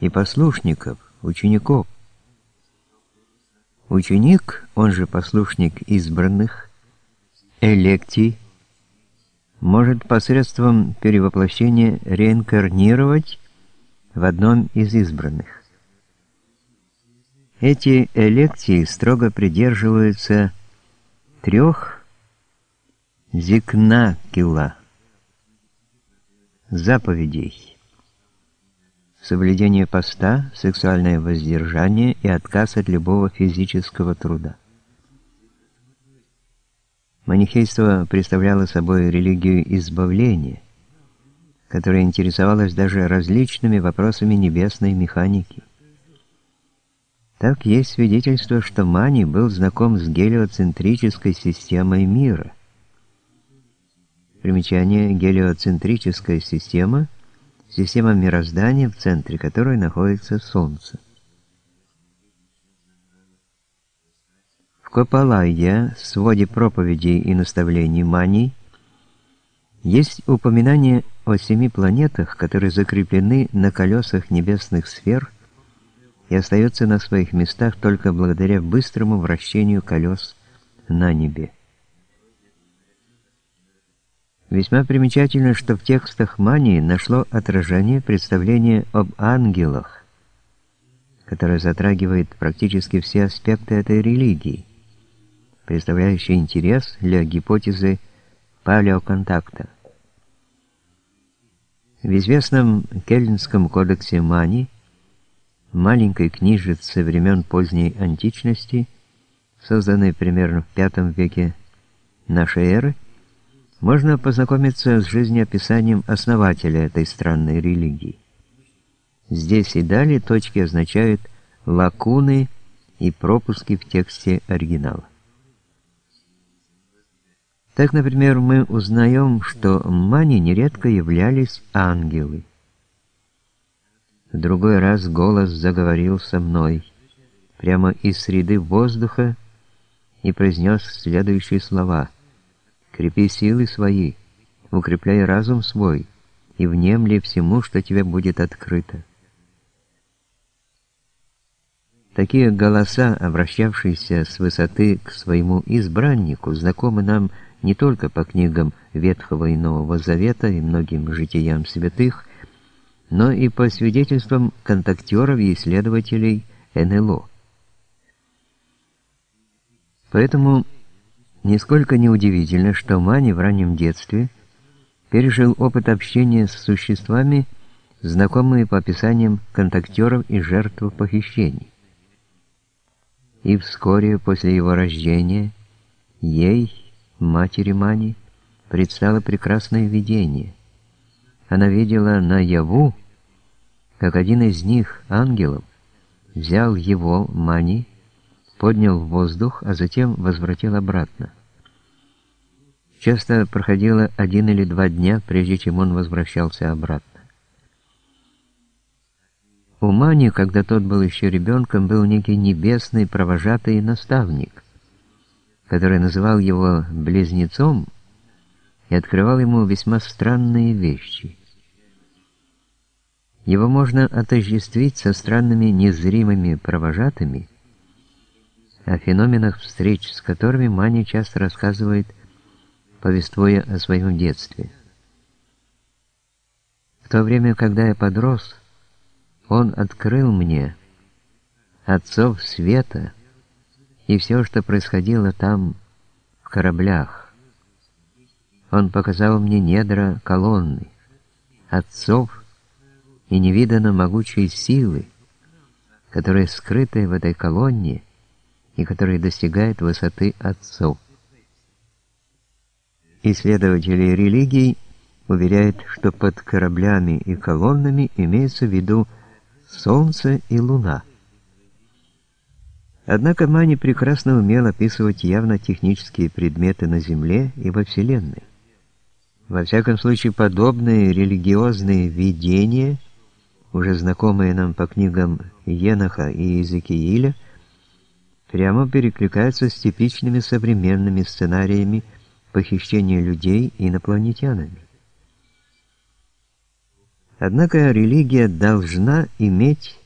и послушников, учеников. Ученик, он же послушник избранных, электий, может посредством перевоплощения реинкарнировать в одном из избранных. Эти элекции строго придерживаются трех зикнакила заповедей. Соблюдение поста, сексуальное воздержание и отказ от любого физического труда. Манихейство представляло собой религию избавления, которая интересовалась даже различными вопросами небесной механики. Так есть свидетельство, что Мани был знаком с гелиоцентрической системой мира. Примечание гелиоцентрическая система – система мироздания, в центре которой находится Солнце. В Копалайе, своде проповедей и наставлений Мани, есть упоминание о семи планетах, которые закреплены на колесах небесных сфер и остаются на своих местах только благодаря быстрому вращению колес на небе. Весьма примечательно, что в текстах Мании нашло отражение представление об ангелах, которое затрагивает практически все аспекты этой религии, представляющие интерес для гипотезы палеоконтакта. В известном Кельнском кодексе Мани, маленькой книжице времен поздней античности, созданной примерно в V веке нашей эры, можно познакомиться с жизнеописанием основателя этой странной религии. Здесь и далее точки означают лакуны и пропуски в тексте оригинала. Так, например, мы узнаем, что мани нередко являлись ангелы. В другой раз голос заговорил со мной прямо из среды воздуха и произнес следующие слова «Крепи силы свои, укрепляй разум свой, и внемли всему, что тебе будет открыто». Такие голоса, обращавшиеся с высоты к своему избраннику, знакомы нам не только по книгам Ветхого и Нового Завета и многим житиям святых, но и по свидетельствам контактеров и исследователей НЛО. Поэтому нисколько не удивительно, что Мани в раннем детстве пережил опыт общения с существами, знакомые по описаниям контактеров и жертв похищений. И вскоре после его рождения ей матери Мани предстало прекрасное видение. Она видела наяву, как один из них, ангелов, взял его, Мани, поднял в воздух, а затем возвратил обратно. Часто проходило один или два дня, прежде чем он возвращался обратно. У Мани, когда тот был еще ребенком, был некий небесный провожатый наставник, который называл его близнецом и открывал ему весьма странные вещи. Его можно отождествить со странными незримыми провожатыми, о феноменах встреч с которыми Мани часто рассказывает, повествуя о своем детстве. В то время, когда я подрос, он открыл мне отцов света, и все, что происходило там, в кораблях. Он показал мне недра колонны, отцов и невиданно могучие силы, которые скрыты в этой колонне и которые достигают высоты отцов. Исследователи религий уверяют, что под кораблями и колоннами имеется в виду Солнце и Луна – Однако Мани прекрасно умел описывать явно технические предметы на Земле и во Вселенной. Во всяком случае, подобные религиозные видения, уже знакомые нам по книгам Еноха и Иезекииля, прямо перекликаются с типичными современными сценариями похищения людей инопланетянами. Однако религия должна иметь